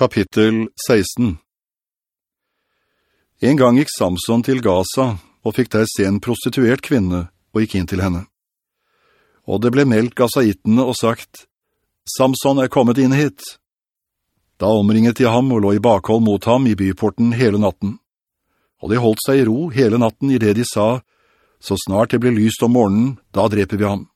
Kapittel 16 En gang gikk Samson til Gaza og fikk der se en prostituert kvinne og gikk inn til henne. Og det ble meldt gazaitene og sagt, «Samson er kommet inn hit.» Da omringet de ham og lå i bakhold mot ham i byporten hele natten. Og de holdt seg i ro hele natten i det de sa, «Så snart det blir lyst om morgenen, da dreper vi ham.»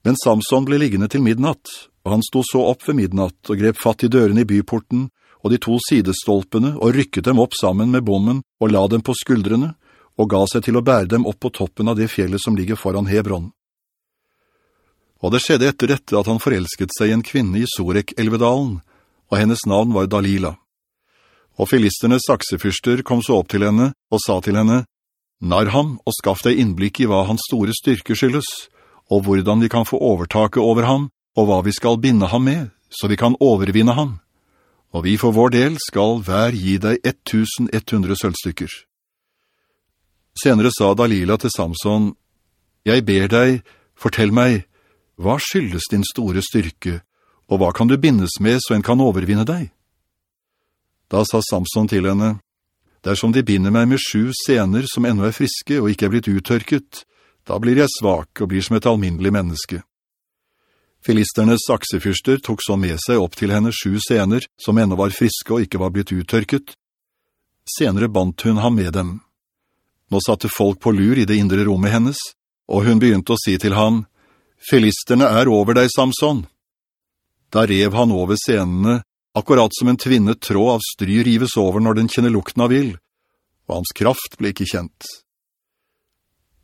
Men Samson ble liggende til midnatt, og han sto så opp ved midnatt og grep fatt i dørene i byporten og de to sidestolpene og rykket dem opp sammen med bommen og la dem på skuldrene og ga seg til å bære dem opp på toppen av det fjellet som ligger foran Hebron. Og det skjedde etter dette at han forelsket seg en kvinne i Sorek-elvedalen, og hennes navn var Dalila. Og filisternes saksefyrster kom så opp til henne og sa til henne, «Nar ham og skaff deg innblikk i hva hans store styrke skyldes, og hvordan vi kan få overtaket over ham, og hva vi skal binde ham med, så vi kan overvinne ham. Og vi for vår del skal hver gi deg 1100 sølvstykker. Senere sa Dalila til Samson, «Jeg ber deg, fortell meg, hva skyldes din store styrke, og hva kan du bindes med så en kan overvinne deg?» Da sa Samson til henne, «Dersom de binder meg med sju sener som ennå er friske og ikke er blitt uttørket, da blir jeg svak og blir som et alminnelig menneske.» Filisternes aksefyrster tok så med seg opp til henne sju sener, som ennå var friske og ikke var blitt uttørket. Senere bandt hun ham med dem. Nå satte folk på lur i det indre rommet hennes, og hun begynte å si til ham, «Filisterne er over deg, Samson!» Da rev han over senene, akkurat som en tvinnet tråd av stry rives over når den kjenner lukten av ild, og hans kraft ble ikke kjent.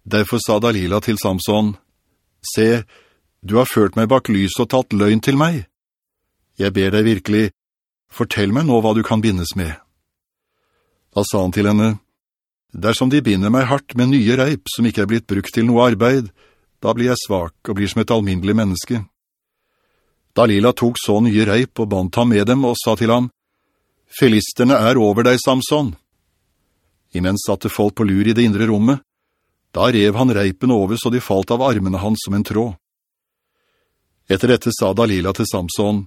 Derfor sa Dalila til Samson, «Se, du har ført meg bak lys og tatt løgn til meg. Jeg ber deg virkelig, fortell meg nå hva du kan bindes med. Da sa han til henne, Dersom de binder meg hardt med nye reip som ikke er blitt brukt til noe arbeid, da blir jeg svak og blir som et alminnelig menneske. Dalila tok så nye reip og bandt ham med dem og sa til ham, «Filisterne er over deg, Samson!» Imens satte folk på lur i det indre rommet. Da rev han reipen over så de falt av armene hans som en tråd. Etter dette sa Dalila til Samson,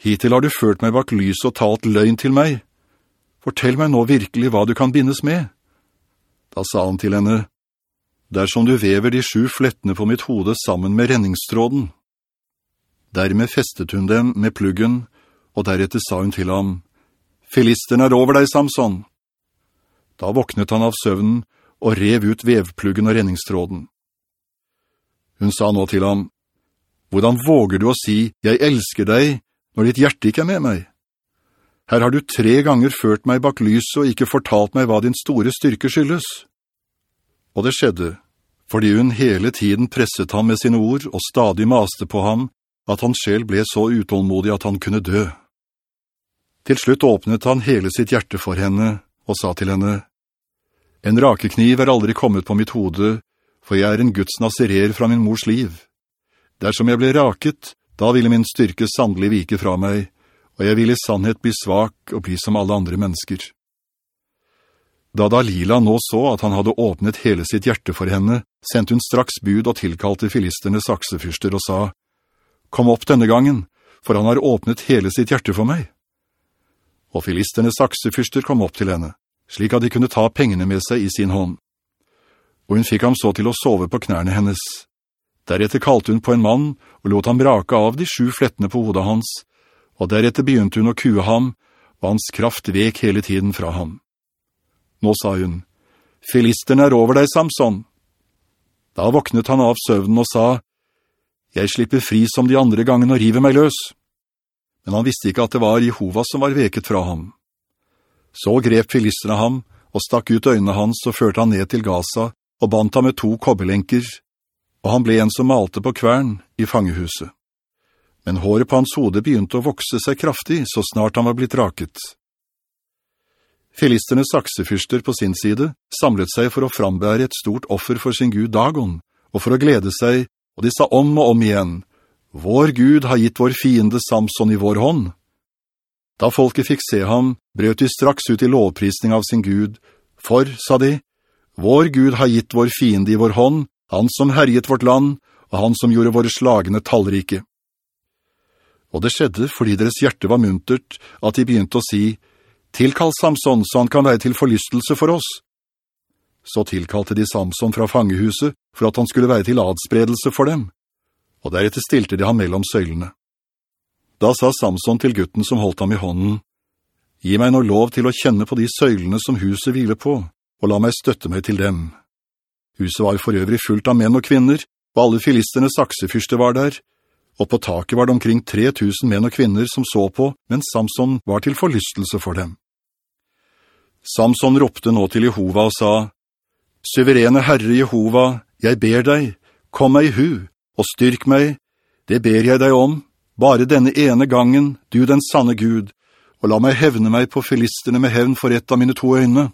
«Hittil har du ført meg bak lys og talt løgn til meg. Fortell meg nå virkelig hva du kan bindes med.» Da sa han til henne, «Dersom du vever de sju flettene på mitt hode sammen med renningstråden.» Dermed festet hun dem med pluggen, og deretter sa hun til ham, «Filisteren er over deg, Samson!» Da våknet han av søvnen og rev ut vevpluggen og renningstråden. Hun sa nå til ham, hvordan våger du å si, jeg elsker deg, når ditt hjerte ikke er med meg? Her har du tre ganger ført meg bak lyset og ikke fortalt meg hva din store styrke skyldes. Og det skjedde, fordi hun hele tiden presset ham med sine ord og stadig maste på ham, at hans sjel ble så utålmodig at han kunne dø. Til slutt åpnet han hele sitt hjerte for henne og sa til henne, «En rakekniv er aldri kommet på mitt hode, for jeg er en Guds naserer fra min mors liv.» Dersom jeg ble raket, da ville min styrke sannelig vike fra meg, og jeg ville i sannhet bli svak og bli som alle andre mennesker. Da Dalila nå så at han hadde åpnet hele sitt hjerte for henne, sendte hun straks bud og tilkalte filisternes aksefyrster og sa, «Kom opp denne gangen, for han har åpnet hele sitt hjerte for meg.» Og filisternes aksefyrster kom opp til henne, slik at de kunne ta pengene med seg i sin hånd. Og hun fikk ham så til å sove på knærne hennes, Deretter kalte hun på en mann og lot ham brake av de sju flettene på hodet hans, og deretter begynte hun å kue ham, og hans kraft vek hele tiden fra ham. Nå sa hun, «Filisteren er over deg, Samson!» Da våknet han av søvnen og sa, «Jeg slipper fri som de andre gangene og river meg løs.» Men han visste ikke at det var Jehova som var veket fra ham. Så grep filisterne ham og stakk ut øynene hans og førte han ned til Gaza og bandt ham med to kobberlenker, og han ble en som malte på kvern i fangehuset. Men håret på hans hode begynte å vokse seg kraftig så snart han var blitt raket. Filisternes saksefyrster på sin side samlet seg for å frambære et stort offer for sin Gud Dagon, og for å glede seg, og de sa om og om igjen, «Vår Gud har gitt vår fiende Samson i vår hånd.» Da folket fikk se ham, brøt de straks ut i lovprisning av sin Gud, for, sa de, «Vår Gud har gitt vår fiende i vår hånd, han som herjet vårt land, og han som gjorde våre slagene tallrike. Og det skjedde fordi deres hjerte var muntert, at de begynte å si, «Tilkall Samson, så han kan være til forlystelse for oss.» Så tilkalte de Samson fra fangehuset, for at han skulle være til adspredelse for dem, og deretter stilte de ham mellom søylene. Da sa Samson til gutten som holdt ham i hånden, «Gi meg nå lov til å kjenne på de søylene som huset hviler på, og la meg støtte meg til dem.» Huset var for øvrig fullt av menn og kvinner, og alle filisternes aksefyrste var der, og på taket var det omkring 3000 menn og kvinner som så på, mens Samson var til forlystelse for dem. Samson ropte nå til Jehova og sa, «Suverene Herre Jehova, jeg ber deg, kom meg i hu, og styrk meg, det ber jeg deg om, bare denne ene gangen, du den sanne Gud, og la meg hevne meg på filisterne med hevn for ett av mine to øyne.»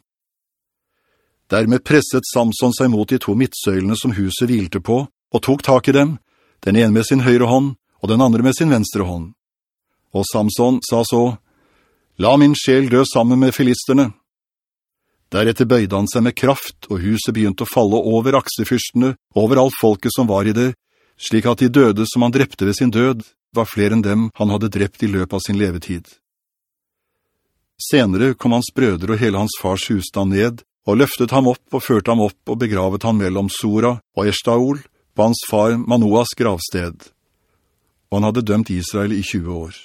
Dermed presset Samson seg mot de to midtsøylene som huset hvilte på, og tok tak i dem, den ene med sin høyre hånd, og den andre med sin venstre hånd. Og Samson sa så, «La min sjel dø sammen med filisterne.» Deretter bøyde han seg med kraft, og huset begynte å falle over aksefyrstene, over alt folket som var i det, slik at de døde som han drepte ved sin død, var flere enn dem han hadde drept i løpet av sin levetid. Senere kom hans brødre og hele hans fars husstand ned, og løftet ham opp og førte ham opp og begravet han mellom Sora og Eshtaol, på hans far Manoas gravsted, og han hadde dømt Israel i 20 år.